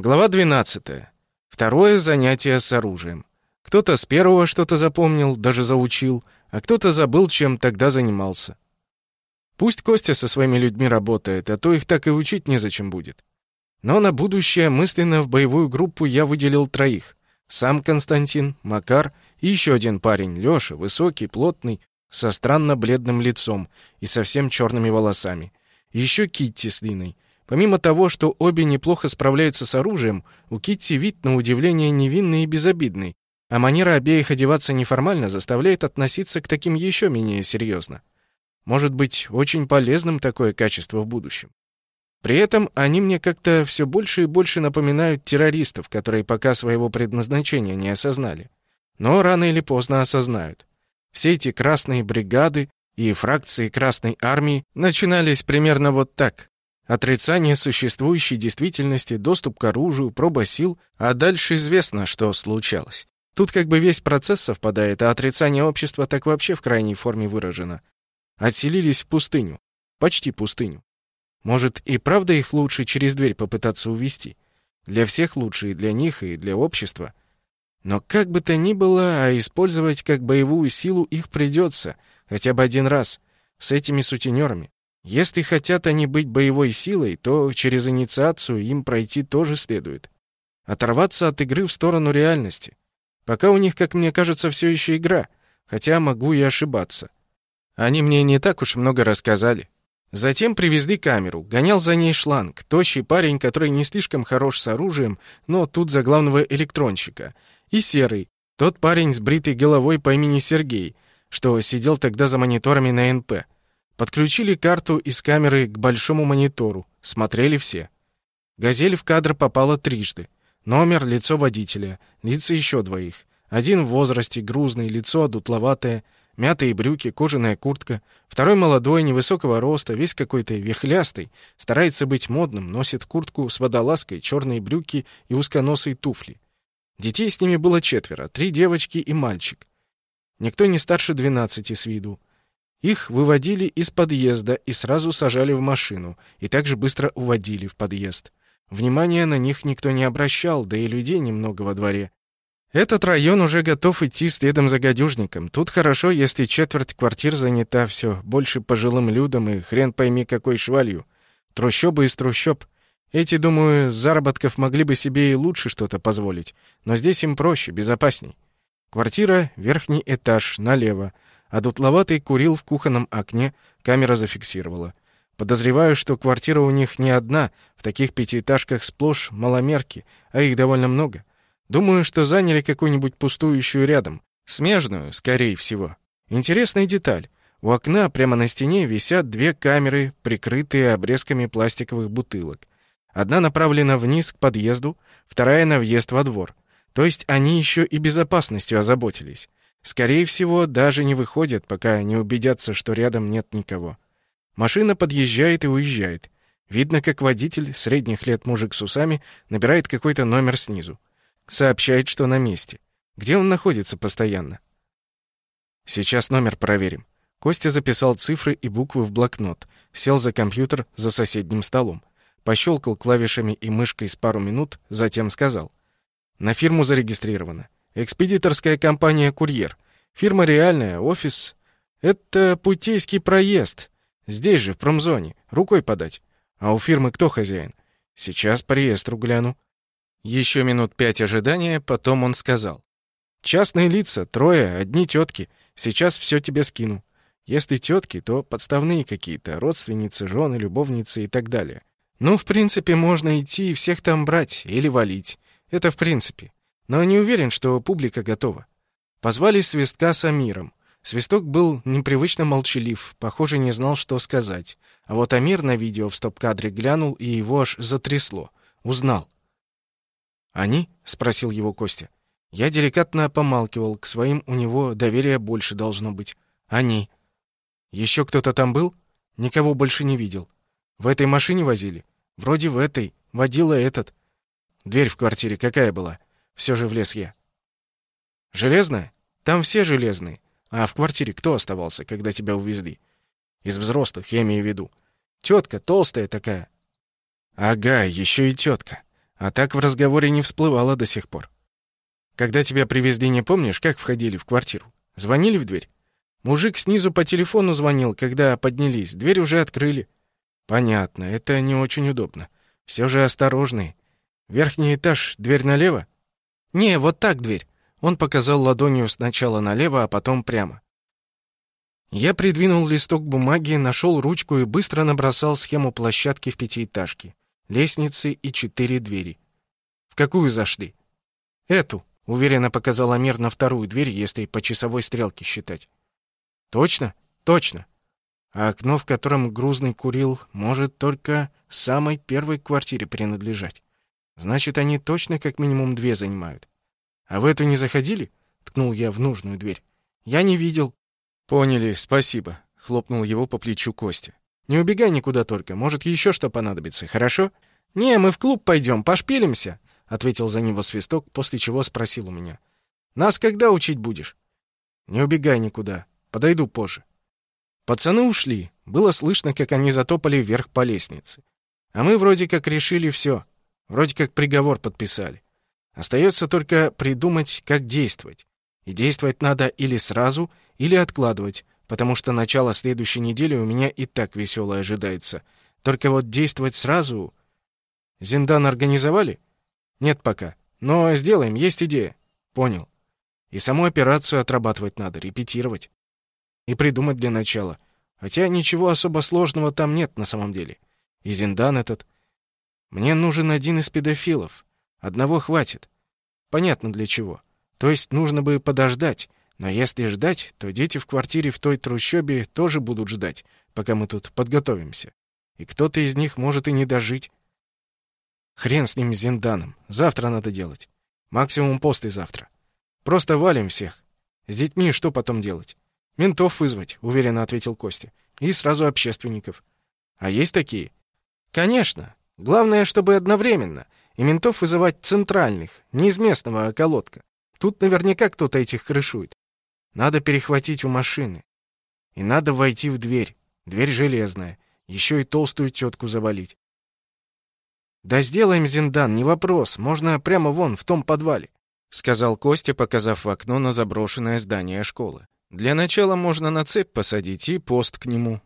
Глава 12. Второе занятие с оружием. Кто-то с первого что-то запомнил, даже заучил, а кто-то забыл, чем тогда занимался. Пусть Костя со своими людьми работает, а то их так и учить незачем будет. Но на будущее мысленно в боевую группу я выделил троих. Сам Константин, Макар и еще один парень, Лёша, высокий, плотный, со странно бледным лицом и совсем черными волосами. Еще Китти с Линой — Помимо того, что обе неплохо справляются с оружием, у Китти вид на удивление невинный и безобидный, а манера обеих одеваться неформально заставляет относиться к таким еще менее серьезно. Может быть, очень полезным такое качество в будущем. При этом они мне как-то все больше и больше напоминают террористов, которые пока своего предназначения не осознали. Но рано или поздно осознают. Все эти красные бригады и фракции Красной Армии начинались примерно вот так. Отрицание существующей действительности, доступ к оружию, проба сил, а дальше известно, что случалось. Тут как бы весь процесс совпадает, а отрицание общества так вообще в крайней форме выражено. Отселились в пустыню. Почти пустыню. Может, и правда их лучше через дверь попытаться увести? Для всех лучше, и для них, и для общества. Но как бы то ни было, а использовать как боевую силу их придется, хотя бы один раз, с этими сутенерами. Если хотят они быть боевой силой, то через инициацию им пройти тоже следует. Оторваться от игры в сторону реальности. Пока у них, как мне кажется, все еще игра, хотя могу и ошибаться. Они мне не так уж много рассказали. Затем привезли камеру, гонял за ней шланг, тощий парень, который не слишком хорош с оружием, но тут за главного электронщика, и серый, тот парень с бритой головой по имени Сергей, что сидел тогда за мониторами на НП. Подключили карту из камеры к большому монитору. Смотрели все. «Газель» в кадр попала трижды. Номер, лицо водителя, лица еще двоих. Один в возрасте, грузный, лицо одутловатое, мятые брюки, кожаная куртка. Второй молодой, невысокого роста, весь какой-то вихлястый, старается быть модным, носит куртку с водолазкой, черные брюки и узконосые туфли. Детей с ними было четверо, три девочки и мальчик. Никто не старше двенадцати с виду. Их выводили из подъезда и сразу сажали в машину, и также быстро уводили в подъезд. Внимания на них никто не обращал, да и людей немного во дворе. Этот район уже готов идти следом за гадюжником. Тут хорошо, если четверть квартир занята все, больше пожилым людям и хрен пойми какой швалью. Трущобы из трущоб. Эти, думаю, с заработков могли бы себе и лучше что-то позволить, но здесь им проще, безопасней. Квартира, верхний этаж, налево — а дутловатый курил в кухонном окне, камера зафиксировала. Подозреваю, что квартира у них не одна, в таких пятиэтажках сплошь маломерки, а их довольно много. Думаю, что заняли какую-нибудь пустующую рядом. Смежную, скорее всего. Интересная деталь. У окна прямо на стене висят две камеры, прикрытые обрезками пластиковых бутылок. Одна направлена вниз к подъезду, вторая на въезд во двор. То есть они еще и безопасностью озаботились. Скорее всего, даже не выходят, пока не убедятся, что рядом нет никого. Машина подъезжает и уезжает. Видно, как водитель, средних лет мужик с усами, набирает какой-то номер снизу. Сообщает, что на месте. Где он находится постоянно? Сейчас номер проверим. Костя записал цифры и буквы в блокнот, сел за компьютер за соседним столом, пощелкал клавишами и мышкой с пару минут, затем сказал. На фирму зарегистрировано. Экспедиторская компания «Курьер». Фирма реальная, офис. Это путейский проезд. Здесь же, в промзоне. Рукой подать. А у фирмы кто хозяин? Сейчас по реестру гляну. Еще минут пять ожидания, потом он сказал. Частные лица, трое, одни тетки. Сейчас все тебе скину. Если тетки, то подставные какие-то, родственницы, жены, любовницы и так далее. Ну, в принципе, можно идти и всех там брать или валить. Это в принципе но не уверен, что публика готова. Позвали свистка с Амиром. Свисток был непривычно молчалив, похоже, не знал, что сказать. А вот Амир на видео в стоп-кадре глянул, и его аж затрясло. Узнал. «Они?» — спросил его Костя. Я деликатно помалкивал, к своим у него доверия больше должно быть. «Они». «Еще кто-то там был?» «Никого больше не видел». «В этой машине возили?» «Вроде в этой. Водила этот». «Дверь в квартире какая была?» Все же влез я. Железная? Там все железные. А в квартире кто оставался, когда тебя увезли? Из взрослых, я имею в виду. Тетка толстая такая. Ага, еще и тетка. А так в разговоре не всплывало до сих пор. Когда тебя привезли, не помнишь, как входили в квартиру? Звонили в дверь? Мужик снизу по телефону звонил, когда поднялись. Дверь уже открыли. Понятно, это не очень удобно. Все же осторожный. Верхний этаж, дверь налево? Не, вот так дверь. Он показал ладонью сначала налево, а потом прямо. Я придвинул листок бумаги, нашел ручку и быстро набросал схему площадки в пятиэтажке. Лестницы и четыре двери. В какую зашли? Эту, уверенно показал Амир на вторую дверь, если по часовой стрелке считать. Точно? Точно. А окно, в котором грузный курил, может только самой первой квартире принадлежать. Значит, они точно как минимум две занимают. А в эту не заходили? Ткнул я в нужную дверь. Я не видел. Поняли, спасибо. Хлопнул его по плечу Костя. Не убегай никуда только, может, еще что понадобится, хорошо? Не, мы в клуб пойдем, пошпилимся, ответил за него свисток, после чего спросил у меня. Нас когда учить будешь? Не убегай никуда, подойду позже. Пацаны ушли. Было слышно, как они затопали вверх по лестнице. А мы вроде как решили все. Вроде как приговор подписали. Остается только придумать, как действовать. И действовать надо или сразу, или откладывать, потому что начало следующей недели у меня и так веселое ожидается. Только вот действовать сразу... Зиндан организовали? Нет пока. Но сделаем, есть идея. Понял. И саму операцию отрабатывать надо, репетировать и придумать для начала. Хотя ничего особо сложного там нет на самом деле. И Зиндан этот... Мне нужен один из педофилов. Одного хватит. Понятно для чего. То есть нужно бы подождать. Но если ждать, то дети в квартире в той трущобе тоже будут ждать, пока мы тут подготовимся. И кто-то из них может и не дожить. Хрен с ним, с Зинданом. Завтра надо делать. Максимум послезавтра. Просто валим всех. С детьми что потом делать? Ментов вызвать, уверенно ответил Костя. И сразу общественников. А есть такие? Конечно. Главное, чтобы одновременно. И ментов вызывать центральных, не из местного околотка. Тут наверняка кто-то этих крышует. Надо перехватить у машины. И надо войти в дверь. Дверь железная. Еще и толстую тетку завалить. Да сделаем Зиндан, не вопрос. Можно прямо вон, в том подвале, сказал Костя, показав в окно на заброшенное здание школы. Для начала можно на цепь посадить и пост к нему.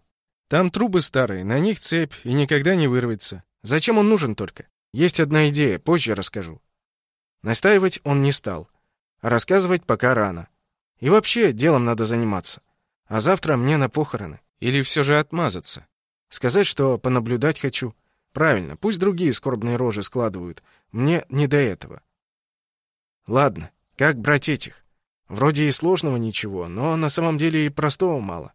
Там трубы старые, на них цепь, и никогда не вырвется. Зачем он нужен только? Есть одна идея, позже расскажу. Настаивать он не стал, а рассказывать пока рано. И вообще, делом надо заниматься. А завтра мне на похороны. Или все же отмазаться. Сказать, что понаблюдать хочу. Правильно, пусть другие скорбные рожи складывают. Мне не до этого. Ладно, как брать этих? Вроде и сложного ничего, но на самом деле и простого мало.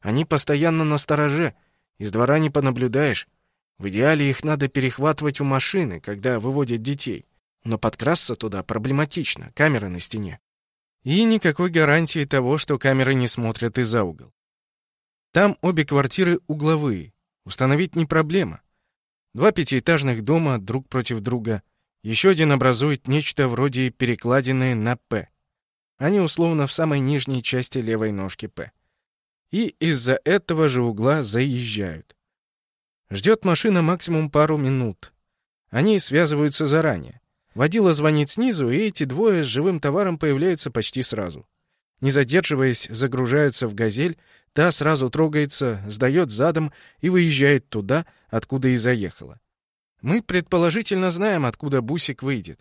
Они постоянно на стороже, из двора не понаблюдаешь. В идеале их надо перехватывать у машины, когда выводят детей. Но подкрасться туда проблематично, камеры на стене. И никакой гарантии того, что камеры не смотрят из-за угол. Там обе квартиры угловые. Установить не проблема. Два пятиэтажных дома друг против друга. Еще один образует нечто вроде перекладины на «П». Они условно в самой нижней части левой ножки П. И из-за этого же угла заезжают. Ждет машина максимум пару минут. Они связываются заранее. Водила звонит снизу, и эти двое с живым товаром появляются почти сразу. Не задерживаясь, загружаются в «Газель», та сразу трогается, сдает задом и выезжает туда, откуда и заехала. Мы предположительно знаем, откуда Бусик выйдет.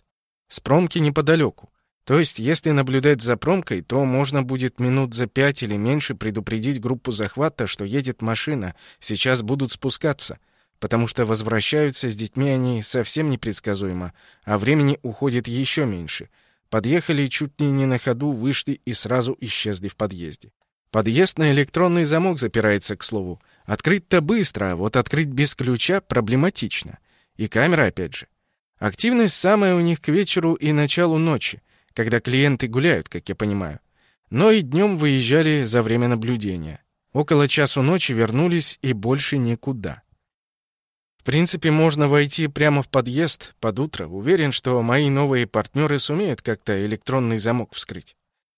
С промки неподалеку. То есть, если наблюдать за промкой, то можно будет минут за пять или меньше предупредить группу захвата, что едет машина, сейчас будут спускаться, потому что возвращаются с детьми они совсем непредсказуемо, а времени уходит еще меньше. Подъехали чуть ли не на ходу, вышли и сразу исчезли в подъезде. Подъезд на электронный замок запирается, к слову. Открыть-то быстро, а вот открыть без ключа проблематично. И камера опять же. Активность самая у них к вечеру и началу ночи когда клиенты гуляют, как я понимаю. Но и днем выезжали за время наблюдения. Около часу ночи вернулись и больше никуда. В принципе, можно войти прямо в подъезд под утро. Уверен, что мои новые партнеры сумеют как-то электронный замок вскрыть.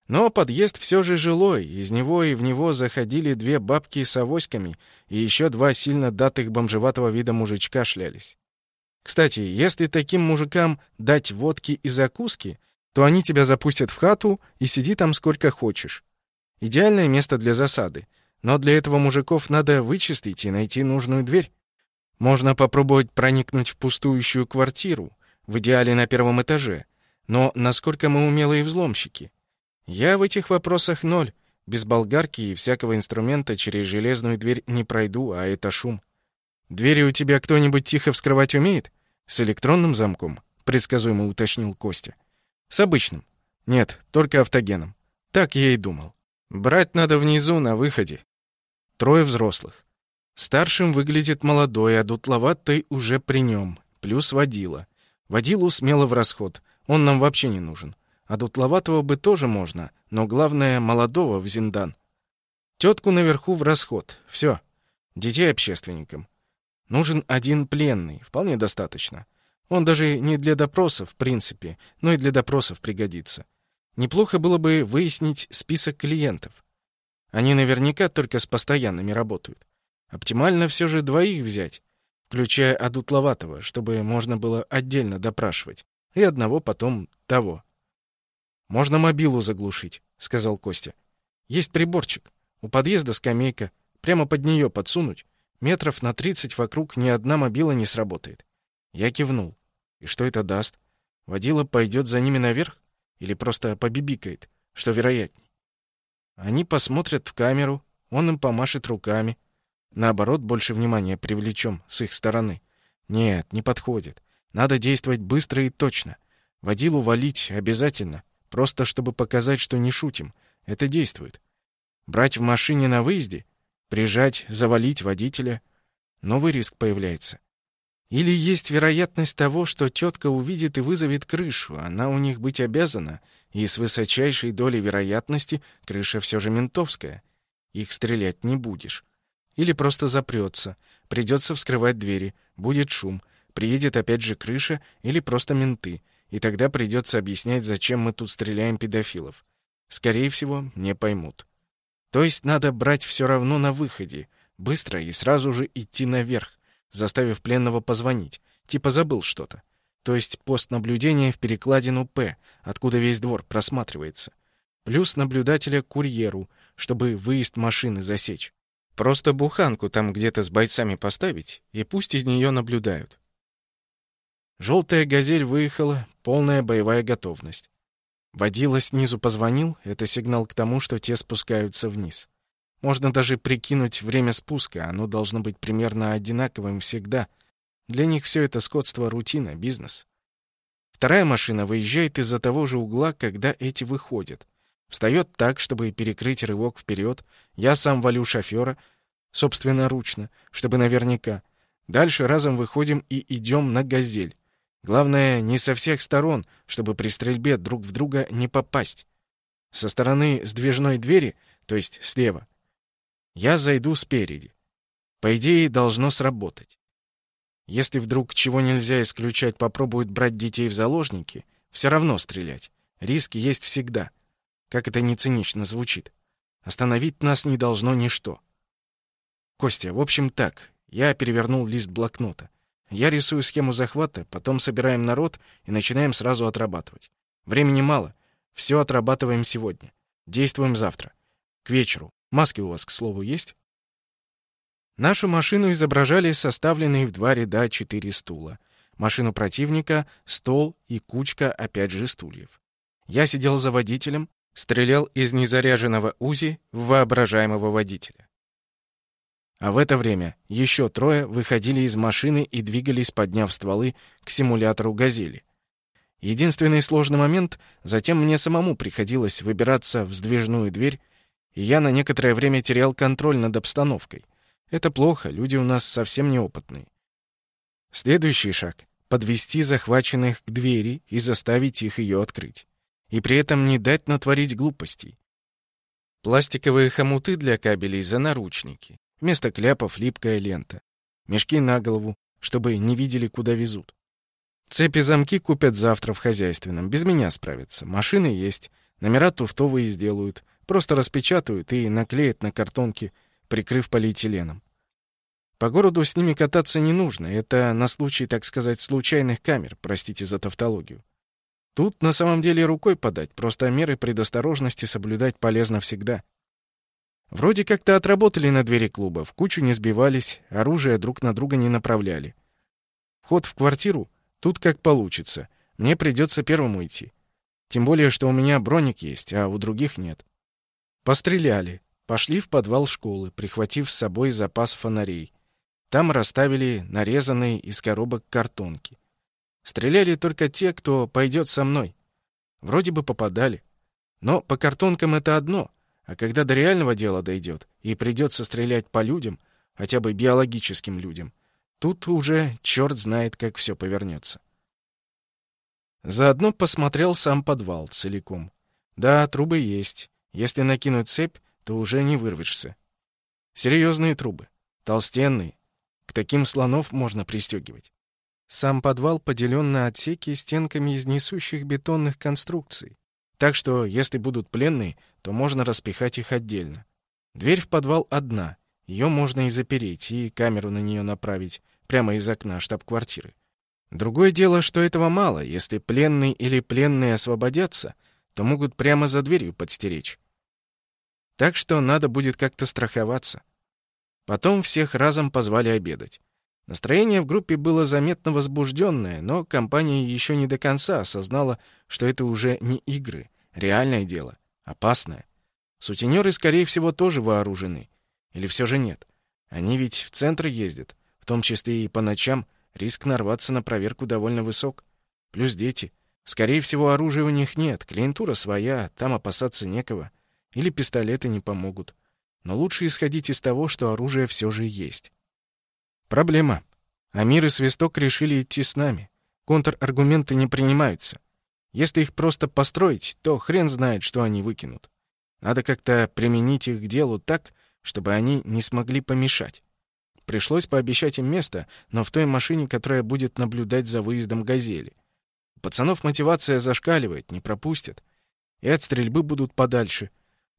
Но подъезд все же жилой, из него и в него заходили две бабки с авоськами, и еще два сильно датых бомжеватого вида мужичка шлялись. Кстати, если таким мужикам дать водки и закуски, то они тебя запустят в хату и сиди там сколько хочешь. Идеальное место для засады. Но для этого мужиков надо вычистить и найти нужную дверь. Можно попробовать проникнуть в пустующую квартиру, в идеале на первом этаже. Но насколько мы умелые взломщики? Я в этих вопросах ноль. Без болгарки и всякого инструмента через железную дверь не пройду, а это шум. Двери у тебя кто-нибудь тихо вскрывать умеет? С электронным замком? Предсказуемо уточнил Костя. С обычным. Нет, только автогеном. Так я и думал. Брать надо внизу, на выходе. Трое взрослых. Старшим выглядит молодой, а дутловатый уже при нем. Плюс водила. Водилу смело в расход. Он нам вообще не нужен. А дутловатого бы тоже можно, но главное, молодого в зиндан. Тетку наверху в расход. Все. Детей общественникам. Нужен один пленный, вполне достаточно. Он даже не для допросов, в принципе, но и для допросов пригодится. Неплохо было бы выяснить список клиентов. Они наверняка только с постоянными работают. Оптимально все же двоих взять, включая Адутловатого, чтобы можно было отдельно допрашивать, и одного потом того. «Можно мобилу заглушить», — сказал Костя. «Есть приборчик. У подъезда скамейка. Прямо под нее подсунуть. Метров на тридцать вокруг ни одна мобила не сработает». Я кивнул. «И что это даст? Водила пойдет за ними наверх? Или просто побибикает? Что вероятней?» Они посмотрят в камеру, он им помашет руками. Наоборот, больше внимания привлечем с их стороны. Нет, не подходит. Надо действовать быстро и точно. Водилу валить обязательно. Просто чтобы показать, что не шутим. Это действует. Брать в машине на выезде? Прижать, завалить водителя? Новый риск появляется. Или есть вероятность того, что тетка увидит и вызовет крышу. Она у них быть обязана. И с высочайшей долей вероятности крыша все же ментовская. Их стрелять не будешь. Или просто запрется. Придется вскрывать двери. Будет шум. Приедет опять же крыша или просто менты и тогда придется объяснять, зачем мы тут стреляем педофилов. Скорее всего, не поймут. То есть надо брать все равно на выходе, быстро и сразу же идти наверх, заставив пленного позвонить, типа забыл что-то. То есть пост наблюдения в перекладину П, откуда весь двор просматривается. Плюс наблюдателя курьеру, чтобы выезд машины засечь. Просто буханку там где-то с бойцами поставить, и пусть из нее наблюдают. Желтая «Газель» выехала, полная боевая готовность. Водила снизу позвонил, это сигнал к тому, что те спускаются вниз. Можно даже прикинуть время спуска, оно должно быть примерно одинаковым всегда. Для них все это скотство рутина, бизнес. Вторая машина выезжает из-за того же угла, когда эти выходят. Встает так, чтобы перекрыть рывок вперед. Я сам валю шофера, собственноручно, чтобы наверняка. Дальше разом выходим и идем на «Газель». Главное, не со всех сторон, чтобы при стрельбе друг в друга не попасть. Со стороны сдвижной двери, то есть слева, я зайду спереди. По идее, должно сработать. Если вдруг чего нельзя исключать, попробуют брать детей в заложники, все равно стрелять. Риски есть всегда. Как это не цинично звучит. Остановить нас не должно ничто. Костя, в общем так, я перевернул лист блокнота. Я рисую схему захвата, потом собираем народ и начинаем сразу отрабатывать. Времени мало. Все отрабатываем сегодня. Действуем завтра. К вечеру. Маски у вас, к слову, есть? Нашу машину изображали составленные в два ряда четыре стула. Машину противника, стол и кучка, опять же, стульев. Я сидел за водителем, стрелял из незаряженного УЗИ в воображаемого водителя. А в это время еще трое выходили из машины и двигались, подняв стволы, к симулятору «Газели». Единственный сложный момент — затем мне самому приходилось выбираться в сдвижную дверь, и я на некоторое время терял контроль над обстановкой. Это плохо, люди у нас совсем неопытные. Следующий шаг — подвести захваченных к двери и заставить их ее открыть. И при этом не дать натворить глупостей. Пластиковые хомуты для кабелей за наручники. Вместо кляпов липкая лента. Мешки на голову, чтобы не видели, куда везут. Цепи-замки купят завтра в хозяйственном. Без меня справятся. Машины есть. Номера туфтовые сделают. Просто распечатают и наклеят на картонке, прикрыв полиэтиленом. По городу с ними кататься не нужно, это на случай, так сказать, случайных камер, простите за тавтологию. Тут на самом деле рукой подать, просто меры предосторожности соблюдать полезно всегда. Вроде как-то отработали на двери клуба, в кучу не сбивались, оружие друг на друга не направляли. Вход в квартиру тут как получится. Мне придется первому идти. Тем более, что у меня броник есть, а у других нет. Постреляли. Пошли в подвал школы, прихватив с собой запас фонарей. Там расставили нарезанные из коробок картонки. Стреляли только те, кто пойдет со мной. Вроде бы попадали. Но по картонкам это одно, а когда до реального дела дойдет и придется стрелять по людям, хотя бы биологическим людям, тут уже черт знает, как все повернется. Заодно посмотрел сам подвал целиком. Да, трубы есть. Если накинуть цепь, то уже не вырвешься. Серьезные трубы, толстенные. К таким слонов можно пристегивать. Сам подвал поделен на отсеки стенками из несущих бетонных конструкций. Так что, если будут пленные, то можно распихать их отдельно. Дверь в подвал одна. Ее можно и запереть, и камеру на нее направить, прямо из окна штаб-квартиры. Другое дело, что этого мало. Если пленный или пленные освободятся, то могут прямо за дверью подстеречь. Так что надо будет как-то страховаться. Потом всех разом позвали обедать. Настроение в группе было заметно возбужденное, но компания еще не до конца осознала, что это уже не игры, реальное дело, опасное. Сутенеры, скорее всего, тоже вооружены. Или все же нет? Они ведь в центр ездят, в том числе и по ночам. Риск нарваться на проверку довольно высок. Плюс дети. Скорее всего, оружия у них нет, клиентура своя, там опасаться некого. Или пистолеты не помогут. Но лучше исходить из того, что оружие все же есть. Проблема. Амир и Свисток решили идти с нами. Контраргументы не принимаются. Если их просто построить, то хрен знает, что они выкинут. Надо как-то применить их к делу так, чтобы они не смогли помешать. Пришлось пообещать им место, но в той машине, которая будет наблюдать за выездом «Газели». У пацанов мотивация зашкаливает, не пропустят. И от стрельбы будут подальше.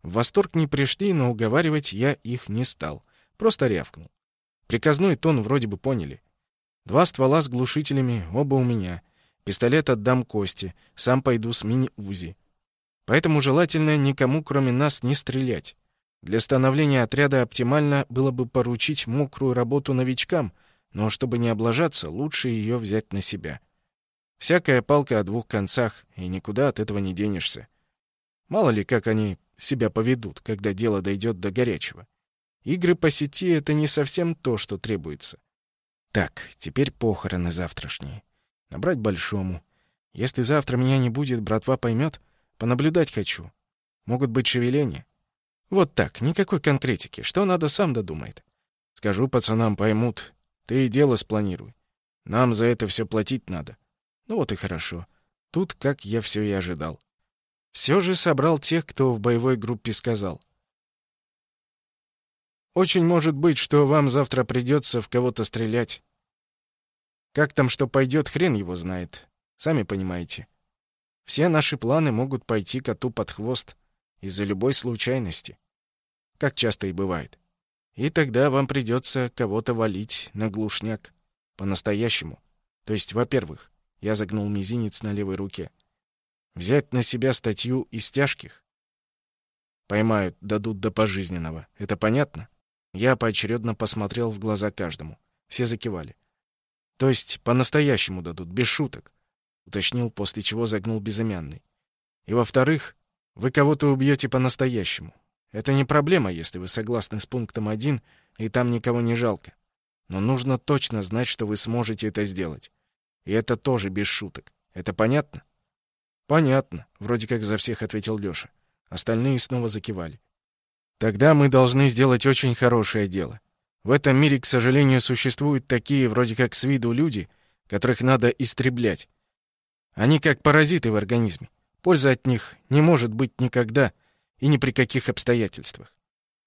В восторг не пришли, но уговаривать я их не стал. Просто рявкнул. Приказной тон вроде бы поняли. Два ствола с глушителями, оба у меня. Пистолет отдам Косте, сам пойду с мини-УЗИ. Поэтому желательно никому, кроме нас, не стрелять. Для становления отряда оптимально было бы поручить мокрую работу новичкам, но чтобы не облажаться, лучше ее взять на себя. Всякая палка о двух концах, и никуда от этого не денешься. Мало ли, как они себя поведут, когда дело дойдет до горячего. Игры по сети — это не совсем то, что требуется. Так, теперь похороны завтрашние. Набрать большому. Если завтра меня не будет, братва поймет. Понаблюдать хочу. Могут быть шевеления. Вот так, никакой конкретики. Что надо, сам додумает. Скажу пацанам, поймут. Ты и дело спланируй. Нам за это все платить надо. Ну вот и хорошо. Тут, как я все и ожидал. Все же собрал тех, кто в боевой группе сказал — очень может быть, что вам завтра придется в кого-то стрелять. Как там что пойдет, хрен его знает. Сами понимаете. Все наши планы могут пойти коту под хвост из-за любой случайности. Как часто и бывает. И тогда вам придется кого-то валить на глушняк. По-настоящему. То есть, во-первых, я загнул мизинец на левой руке. Взять на себя статью из тяжких. Поймают, дадут до пожизненного. Это понятно? Я поочередно посмотрел в глаза каждому. Все закивали. То есть по-настоящему дадут, без шуток, уточнил, после чего загнул безымянный. И во-вторых, вы кого-то убьете по-настоящему. Это не проблема, если вы согласны с пунктом 1, и там никого не жалко. Но нужно точно знать, что вы сможете это сделать. И это тоже без шуток. Это понятно? Понятно, вроде как за всех ответил Лёша. Остальные снова закивали. Тогда мы должны сделать очень хорошее дело. В этом мире, к сожалению, существуют такие, вроде как с виду люди, которых надо истреблять. Они как паразиты в организме. Пользы от них не может быть никогда и ни при каких обстоятельствах.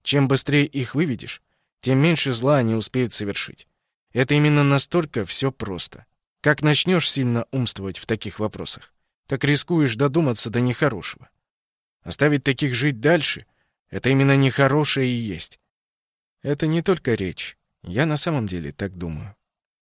Чем быстрее их выведешь, тем меньше зла они успеют совершить. Это именно настолько все просто. Как начнешь сильно умствовать в таких вопросах, так рискуешь додуматься до нехорошего. Оставить таких жить дальше — это именно нехорошее и есть. Это не только речь. Я на самом деле так думаю.